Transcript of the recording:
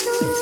Show.